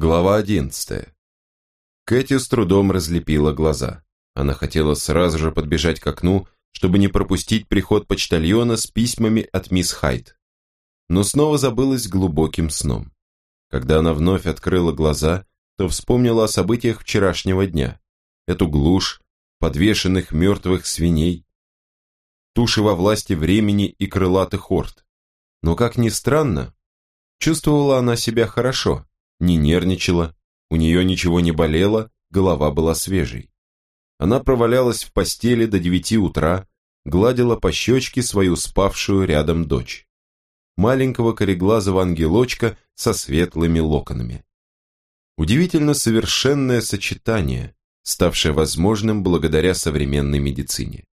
Глава одиннадцатая. Кэти с трудом разлепила глаза. Она хотела сразу же подбежать к окну, чтобы не пропустить приход почтальона с письмами от мисс Хайт. Но снова забылась глубоким сном. Когда она вновь открыла глаза, то вспомнила о событиях вчерашнего дня. Эту глушь, подвешенных мертвых свиней, туши во власти времени и крылатых орд. Но, как ни странно, чувствовала она себя хорошо, не нервничала, у нее ничего не болело, голова была свежей. Она провалялась в постели до девяти утра, гладила по щечке свою спавшую рядом дочь. Маленького кореглазого ангелочка со светлыми локонами. Удивительно совершенное сочетание, ставшее возможным благодаря современной медицине.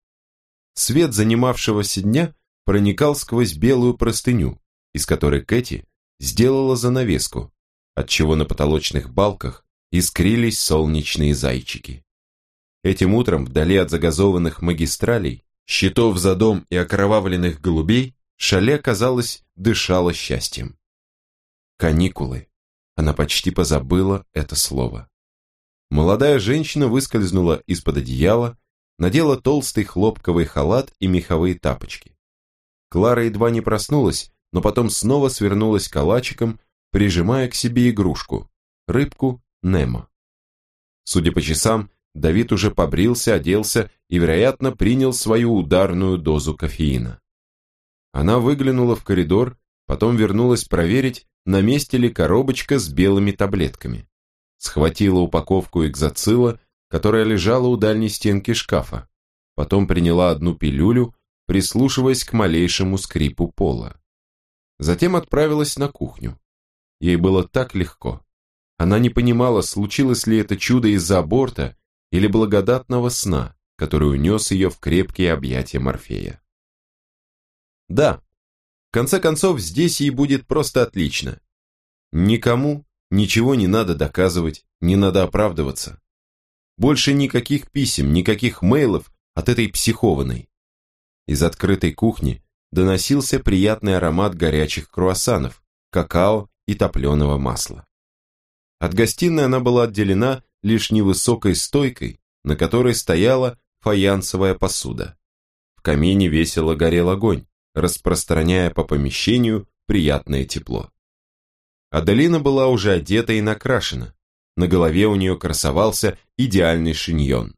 Свет занимавшегося дня проникал сквозь белую простыню, из которой Кэти сделала занавеску, отчего на потолочных балках искрились солнечные зайчики. Этим утром, вдали от загазованных магистралей, щитов за дом и окровавленных голубей, шале, казалось, дышало счастьем. Каникулы. Она почти позабыла это слово. Молодая женщина выскользнула из-под одеяла, надела толстый хлопковый халат и меховые тапочки. Клара едва не проснулась, но потом снова свернулась калачиком прижимая к себе игрушку, рыбку Немо. Судя по часам, Давид уже побрился, оделся и, вероятно, принял свою ударную дозу кофеина. Она выглянула в коридор, потом вернулась проверить, на месте ли коробочка с белыми таблетками. Схватила упаковку экзоцила, которая лежала у дальней стенки шкафа. Потом приняла одну пилюлю, прислушиваясь к малейшему скрипу пола. Затем отправилась на кухню. Ей было так легко. Она не понимала, случилось ли это чудо из-за аборта или благодатного сна, который унес ее в крепкие объятия Морфея. Да, в конце концов, здесь ей будет просто отлично. Никому ничего не надо доказывать, не надо оправдываться. Больше никаких писем, никаких мейлов от этой психованной. Из открытой кухни доносился приятный аромат горячих круассанов, какао и топленого масла. От гостиной она была отделена лишь невысокой стойкой, на которой стояла фаянсовая посуда. В камине весело горел огонь, распространяя по помещению приятное тепло. Аделина была уже одета и накрашена, на голове у нее красовался идеальный шиньон.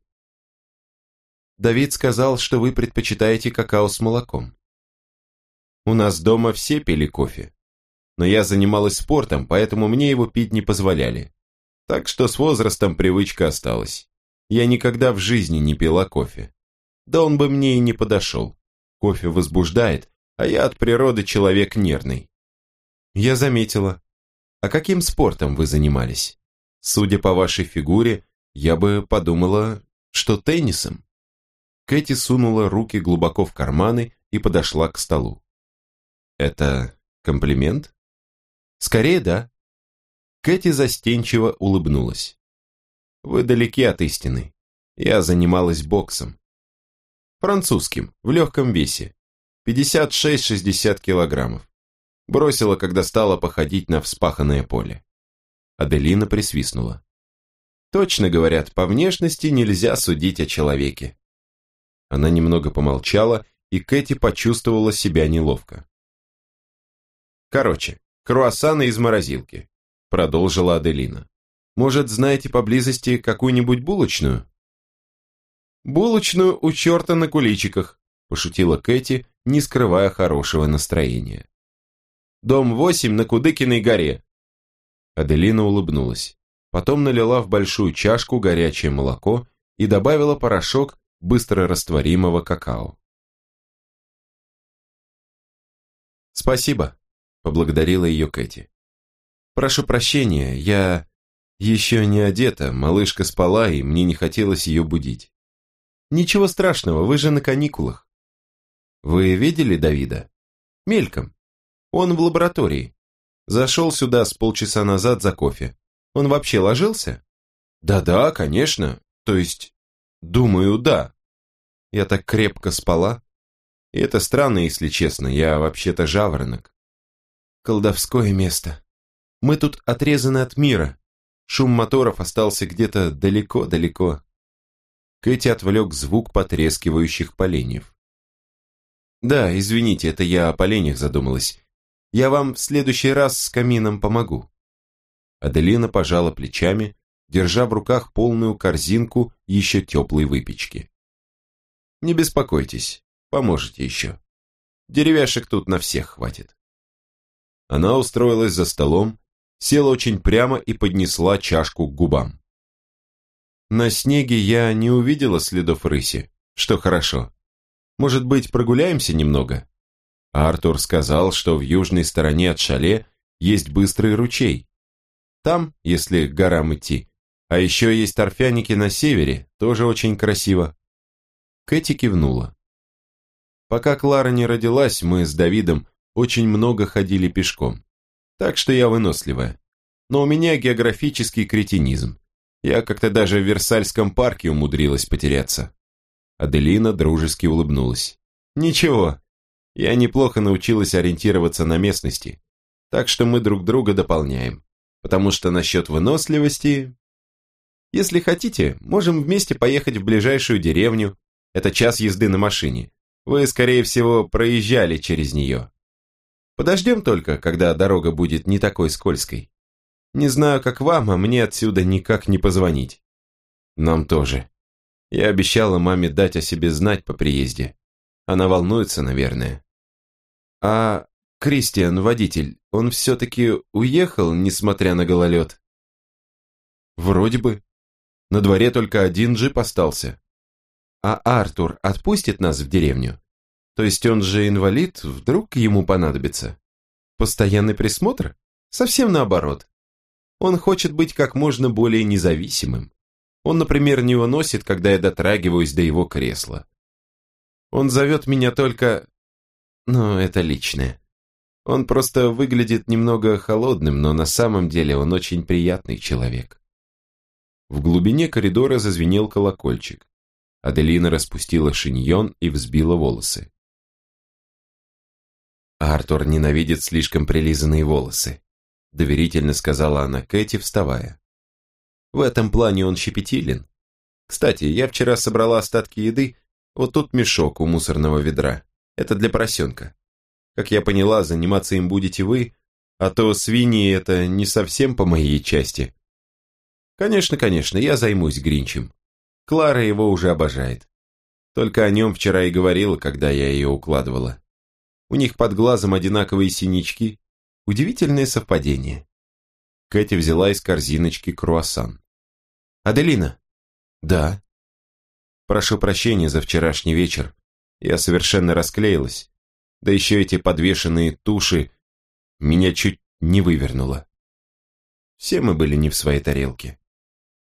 «Давид сказал, что вы предпочитаете какао с молоком. У нас дома все пили кофе, но я занималась спортом, поэтому мне его пить не позволяли. Так что с возрастом привычка осталась. Я никогда в жизни не пила кофе. Да он бы мне и не подошел. Кофе возбуждает, а я от природы человек нервный. Я заметила. А каким спортом вы занимались? Судя по вашей фигуре, я бы подумала, что теннисом. Кэти сунула руки глубоко в карманы и подошла к столу. Это комплимент? Скорее, да. Кэти застенчиво улыбнулась. Вы далеки от истины. Я занималась боксом. Французским, в легком весе. 56-60 килограммов. Бросила, когда стала походить на вспаханное поле. Аделина присвистнула. Точно говорят, по внешности нельзя судить о человеке. Она немного помолчала, и Кэти почувствовала себя неловко. Короче, круассаны из морозилки», — продолжила Аделина. «Может, знаете поблизости какую-нибудь булочную?» «Булочную у черта на куличиках», — пошутила Кэти, не скрывая хорошего настроения. «Дом 8 на Кудыкиной горе». Аделина улыбнулась. Потом налила в большую чашку горячее молоко и добавила порошок быстро растворимого какао. «Спасибо», поблагодарила ее Кэти. «Прошу прощения, я еще не одета, малышка спала, и мне не хотелось ее будить». «Ничего страшного, вы же на каникулах». «Вы видели Давида?» «Мельком. Он в лаборатории. Зашел сюда с полчаса назад за кофе. Он вообще ложился?» «Да-да, конечно. То есть, думаю, да. Я так крепко спала. И это странно, если честно, я вообще-то жаворонок. Колдовское место. Мы тут отрезаны от мира, Шум моторов остался где-то далеко-далеко. Кэти отвлек звук потрескивающих поленьев. «Да, извините, это я о поленьях задумалась. Я вам в следующий раз с камином помогу». Аделина пожала плечами, держа в руках полную корзинку еще теплой выпечки. «Не беспокойтесь, поможете еще. Деревяшек тут на всех хватит». Она устроилась за столом, села очень прямо и поднесла чашку к губам. На снеге я не увидела следов рыси, что хорошо. Может быть, прогуляемся немного? Артур сказал, что в южной стороне от шале есть быстрый ручей. Там, если к горам идти. А еще есть торфяники на севере, тоже очень красиво. Кэти кивнула. Пока Клара не родилась, мы с Давидом очень много ходили пешком. Так что я выносливая. Но у меня географический кретинизм. Я как-то даже в Версальском парке умудрилась потеряться. Аделина дружески улыбнулась. Ничего, я неплохо научилась ориентироваться на местности, так что мы друг друга дополняем. Потому что насчет выносливости... Если хотите, можем вместе поехать в ближайшую деревню. Это час езды на машине. Вы, скорее всего, проезжали через нее. Подождем только, когда дорога будет не такой скользкой. Не знаю, как вам, а мне отсюда никак не позвонить. Нам тоже. Я обещала маме дать о себе знать по приезде. Она волнуется, наверное. А Кристиан, водитель, он все-таки уехал, несмотря на гололед? Вроде бы. На дворе только один джип остался. А Артур отпустит нас в деревню? То есть он же инвалид, вдруг ему понадобится? Постоянный присмотр? Совсем наоборот. Он хочет быть как можно более независимым. Он, например, не выносит, когда я дотрагиваюсь до его кресла. Он зовет меня только... Ну, это личное. Он просто выглядит немного холодным, но на самом деле он очень приятный человек. В глубине коридора зазвенел колокольчик. Аделина распустила шиньон и взбила волосы. Артур ненавидит слишком прилизанные волосы, доверительно сказала она Кэти, вставая. В этом плане он щепетилен. Кстати, я вчера собрала остатки еды, вот тут мешок у мусорного ведра. Это для поросенка. Как я поняла, заниматься им будете вы, а то свиньи это не совсем по моей части. Конечно, конечно, я займусь Гринчем. Клара его уже обожает. Только о нем вчера и говорила, когда я ее укладывала. У них под глазом одинаковые синячки. Удивительное совпадение. Кэти взяла из корзиночки круассан. «Аделина?» «Да». «Прошу прощения за вчерашний вечер. Я совершенно расклеилась. Да еще эти подвешенные туши меня чуть не вывернуло. Все мы были не в своей тарелке.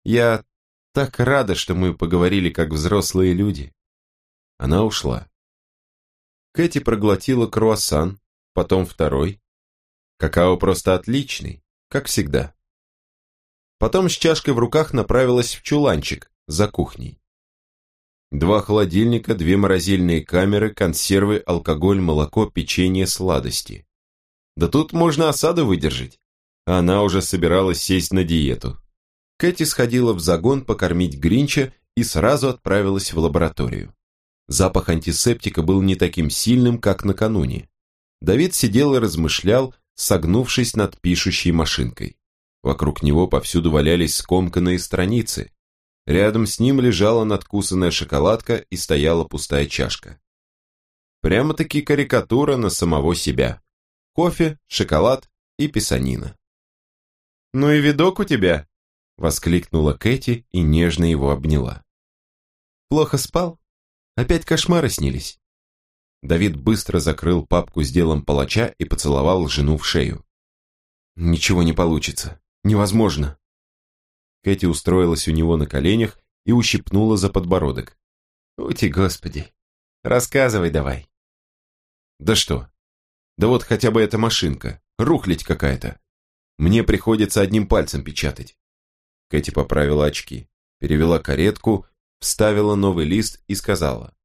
Я так рада, что мы поговорили как взрослые люди». Она ушла. Кэти проглотила круассан, потом второй. Какао просто отличный, как всегда. Потом с чашкой в руках направилась в чуланчик за кухней. Два холодильника, две морозильные камеры, консервы, алкоголь, молоко, печенье, сладости. Да тут можно осаду выдержать. Она уже собиралась сесть на диету. Кэти сходила в загон покормить Гринча и сразу отправилась в лабораторию. Запах антисептика был не таким сильным, как накануне. Давид сидел и размышлял, согнувшись над пишущей машинкой. Вокруг него повсюду валялись скомканные страницы. Рядом с ним лежала надкусанная шоколадка и стояла пустая чашка. Прямо-таки карикатура на самого себя. Кофе, шоколад и писанина. «Ну и видок у тебя!» — воскликнула Кэти и нежно его обняла. «Плохо спал?» Опять кошмары снились. Давид быстро закрыл папку с делом палача и поцеловал жену в шею. Ничего не получится. Невозможно. Кэти устроилась у него на коленях и ущипнула за подбородок. Ути, господи. Рассказывай давай. Да что? Да вот хотя бы эта машинка. Рухлить какая-то. Мне приходится одним пальцем печатать. Кэти поправила очки, перевела каретку вставила новый лист и сказала.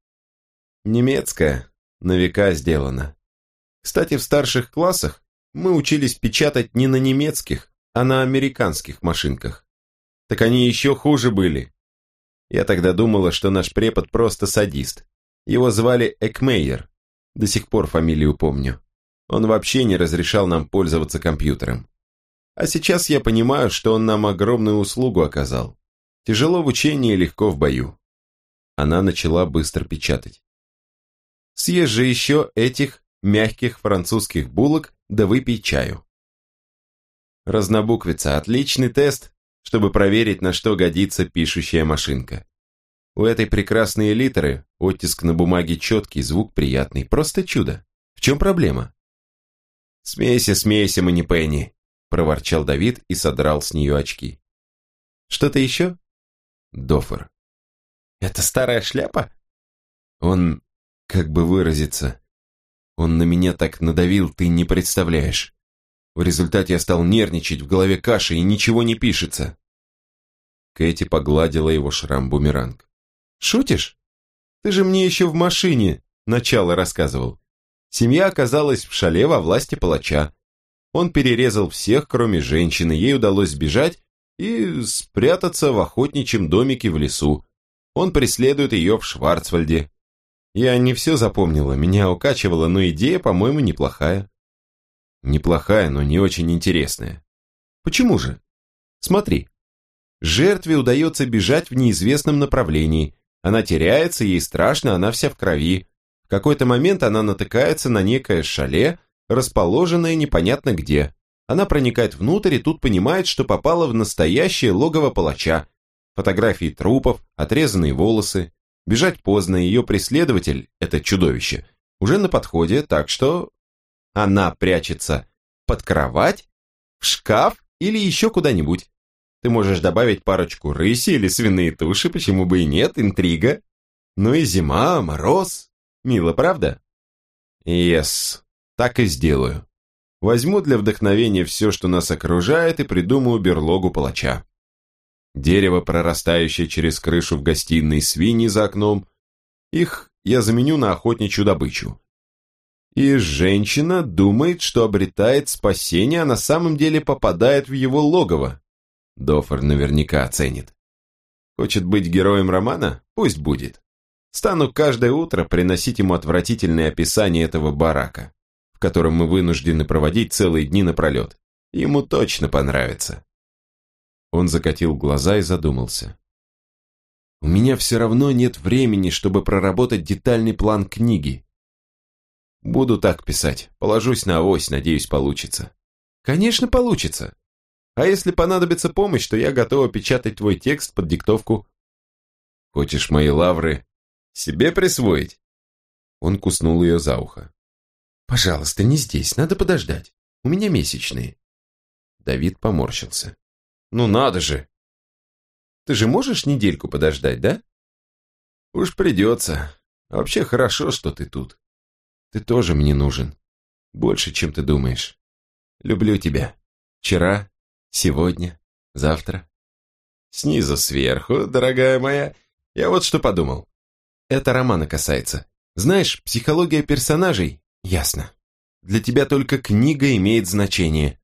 «Немецкая, на века сделана. Кстати, в старших классах мы учились печатать не на немецких, а на американских машинках. Так они еще хуже были. Я тогда думала, что наш препод просто садист. Его звали Экмейер. До сих пор фамилию помню. Он вообще не разрешал нам пользоваться компьютером. А сейчас я понимаю, что он нам огромную услугу оказал. Тяжело в учении, легко в бою. Она начала быстро печатать. Съешь же еще этих мягких французских булок, да выпей чаю. Разнобуквица – отличный тест, чтобы проверить, на что годится пишущая машинка. У этой прекрасные литеры, оттиск на бумаге четкий, звук приятный, просто чудо. В чем проблема? «Смейся, смейся, мы не Пенни», – проворчал Давид и содрал с нее очки. «Что-то еще?» «Дофер». «Это старая шляпа?» Он, как бы выразиться, он на меня так надавил, ты не представляешь. В результате я стал нервничать, в голове каша и ничего не пишется. Кэти погладила его шрам-бумеранг. «Шутишь? Ты же мне еще в машине начало рассказывал. Семья оказалась в шале во власти палача. Он перерезал всех, кроме женщины, ей удалось сбежать и спрятаться в охотничьем домике в лесу. Он преследует ее в Шварцвальде. Я не все запомнила, меня укачивало, но идея, по-моему, неплохая. Неплохая, но не очень интересная. Почему же? Смотри. Жертве удается бежать в неизвестном направлении. Она теряется, ей страшно, она вся в крови. В какой-то момент она натыкается на некое шале, расположенное непонятно где. Она проникает внутрь и тут понимает, что попала в настоящее логово палача. Фотографии трупов, отрезанные волосы. Бежать поздно, ее преследователь, это чудовище, уже на подходе, так что она прячется под кровать, в шкаф или еще куда-нибудь. Ты можешь добавить парочку рыси или свиные туши, почему бы и нет, интрига. Ну и зима, мороз. Мило, правда? Yes, так и сделаю. Возьму для вдохновения все, что нас окружает, и придумаю берлогу палача. Дерево, прорастающее через крышу в гостиной, свиньи за окном. Их я заменю на охотничью добычу. И женщина думает, что обретает спасение, а на самом деле попадает в его логово. Дофер наверняка оценит. Хочет быть героем романа? Пусть будет. Стану каждое утро приносить ему отвратительное описание этого барака, котором мы вынуждены проводить целые дни напролет. Ему точно понравится. Он закатил глаза и задумался. У меня все равно нет времени, чтобы проработать детальный план книги. Буду так писать, положусь на авось, надеюсь, получится. Конечно, получится. А если понадобится помощь, то я готова печатать твой текст под диктовку. Хочешь мои лавры себе присвоить? Он куснул ее за ухо. Пожалуйста, не здесь, надо подождать. У меня месячные. Давид поморщился. Ну надо же. Ты же можешь недельку подождать, да? Уж придется. Вообще хорошо, что ты тут. Ты тоже мне нужен. Больше, чем ты думаешь. Люблю тебя. Вчера, Сегодня? Завтра? Снизу сверху, дорогая моя. Я вот что подумал. Это романа касается. Знаешь, психология персонажей? Ясно. Для тебя только книга имеет значение.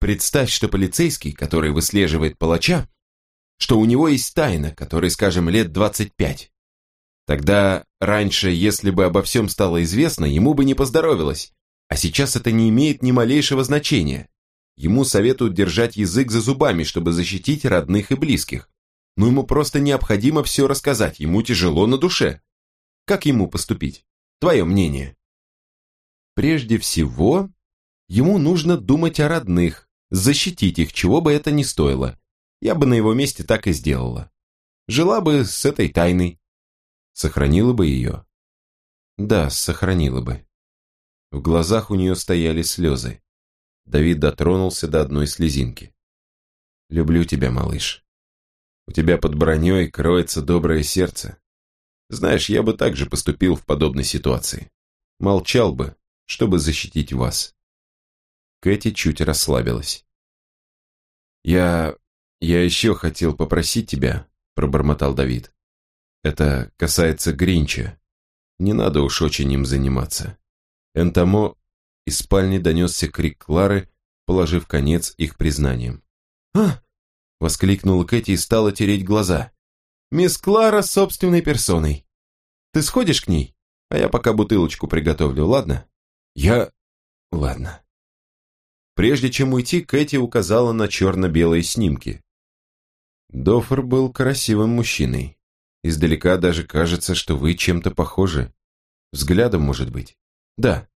Представь, что полицейский, который выслеживает палача, что у него есть тайна, которой, скажем, лет 25. Тогда раньше, если бы обо всем стало известно, ему бы не поздоровилось, а сейчас это не имеет ни малейшего значения. Ему советуют держать язык за зубами, чтобы защитить родных и близких. Но ему просто необходимо все рассказать, ему тяжело на душе. Как ему поступить? Твое мнение? Прежде всего, ему нужно думать о родных, защитить их, чего бы это ни стоило. Я бы на его месте так и сделала. Жила бы с этой тайной. Сохранила бы ее? Да, сохранила бы. В глазах у нее стояли слезы. Давид дотронулся до одной слезинки. «Люблю тебя, малыш. У тебя под броней кроется доброе сердце. Знаешь, я бы так же поступил в подобной ситуации. Молчал бы, чтобы защитить вас». Кэти чуть расслабилась. «Я... я еще хотел попросить тебя», — пробормотал Давид. «Это касается Гринча. Не надо уж очень им заниматься. Энтомо из спальни донесся крик Клары, положив конец их признаниям. «А!» — воскликнула Кэти и стала тереть глаза. «Мисс Клара собственной персоной. Ты сходишь к ней, а я пока бутылочку приготовлю, ладно?» «Я... ладно». Прежде чем уйти, Кэти указала на черно-белые снимки. Доффер был красивым мужчиной. Издалека даже кажется, что вы чем-то похожи. Взглядом, может быть. Да,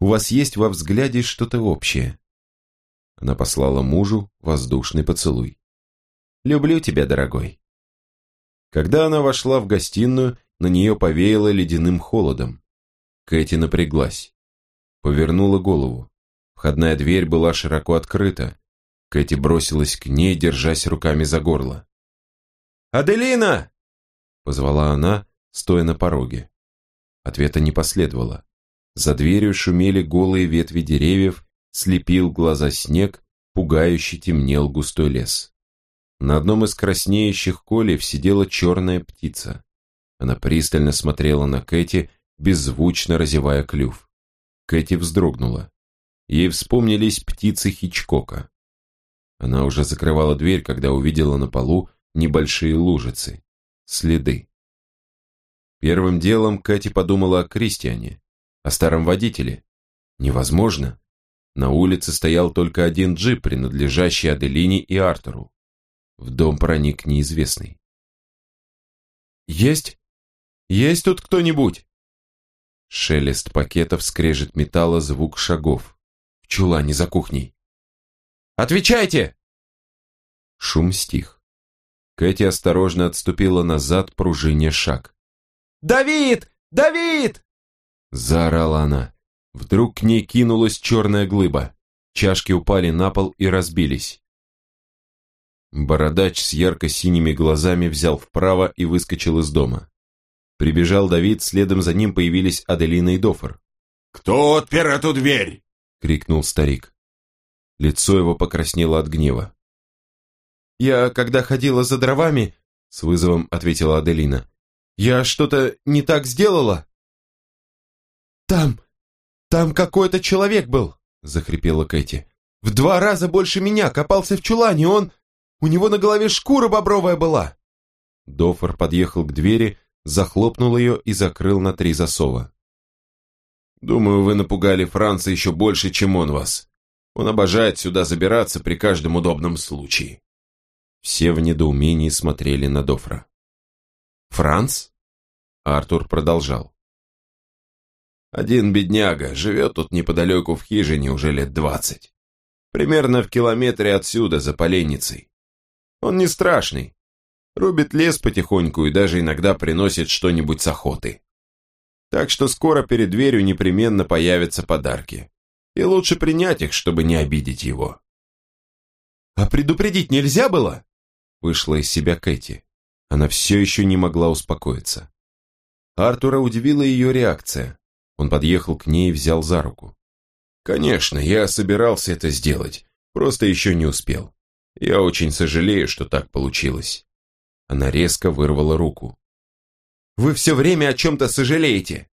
у вас есть во взгляде что-то общее. Она послала мужу воздушный поцелуй. «Люблю тебя, дорогой». Когда она вошла в гостиную, на нее повеяло ледяным холодом. Кэти напряглась. Повернула голову. Входная дверь была широко открыта. Кэти бросилась к ней, держась руками за горло. «Аделина!» — позвала она, стоя на пороге. Ответа не последовало. За дверью шумели голые ветви деревьев, слепил глаза снег, пугающе темнел густой лес. На одном из краснеющих колев сидела черная птица. Она пристально смотрела на Кэти, беззвучно разевая клюв. Кэти вздрогнула. Ей вспомнились птицы Хичкока. Она уже закрывала дверь, когда увидела на полу небольшие лужицы. Следы. Первым делом Кэти подумала о Кристиане, о старом водителе. Невозможно. На улице стоял только один джип, принадлежащий Аделине и Артуру. В дом проник неизвестный. «Есть? Есть тут кто-нибудь?» Шелест пакетов, скрежет металла, звук шагов. В чулане за кухней. «Отвечайте!» Шум стих. Кэти осторожно отступила назад, пружиня шаг. «Давид! Давид!» Заорала она. Вдруг к ней кинулась черная глыба. Чашки упали на пол и разбились. Бородач с ярко-синими глазами взял вправо и выскочил из дома. Прибежал Давид, следом за ним появились Аделина и Дофор. «Кто отпер эту дверь?» — крикнул старик. Лицо его покраснело от гнева. «Я, когда ходила за дровами, — с вызовом ответила Аделина, — я что-то не так сделала?» «Там, «Там какой-то человек был», — захрипела Кэти. «В два раза больше меня, копался в чулане, он... У него на голове шкура бобровая была». Дофор подъехал к двери, захлопнул ее и закрыл на три засова. «Думаю, вы напугали Франца еще больше, чем он вас. Он обожает сюда забираться при каждом удобном случае». Все в недоумении смотрели на Дофра. «Франц?» Артур продолжал. Один бедняга живет тут неподалеку в хижине уже лет двадцать. Примерно в километре отсюда, за поленницей. Он не страшный. Рубит лес потихоньку и даже иногда приносит что-нибудь с охоты. Так что скоро перед дверью непременно появятся подарки. И лучше принять их, чтобы не обидеть его. «А предупредить нельзя было?» Вышла из себя Кэти. Она все еще не могла успокоиться. Артура удивила ее реакция. Он подъехал к ней и взял за руку. «Конечно, я собирался это сделать, просто еще не успел. Я очень сожалею, что так получилось». Она резко вырвала руку. «Вы все время о чем-то сожалеете!»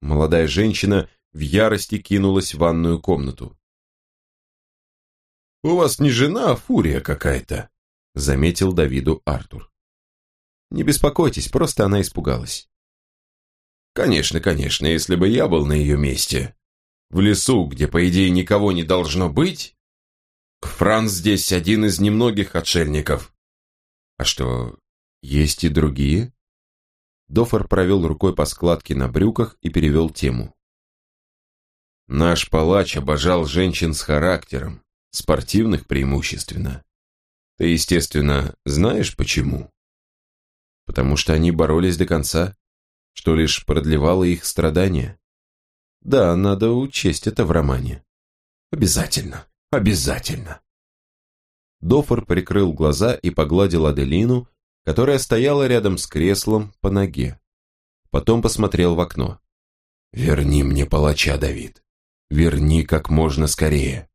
Молодая женщина в ярости кинулась в ванную комнату. «У вас не жена, а фурия какая-то», — заметил Давиду Артур. «Не беспокойтесь, просто она испугалась». Конечно, конечно, если бы я был на ее месте. В лесу, где, по идее, никого не должно быть. Франц здесь один из немногих отшельников. А что, есть и другие? Дофор провел рукой по складке на брюках и перевел тему. Наш палач обожал женщин с характером, спортивных преимущественно. Ты, естественно, знаешь почему? Потому что они боролись до конца что лишь продлевало их страдания. Да, надо учесть это в романе. Обязательно, обязательно. Дофор прикрыл глаза и погладил Аделину, которая стояла рядом с креслом по ноге. Потом посмотрел в окно. «Верни мне палача, Давид. Верни как можно скорее».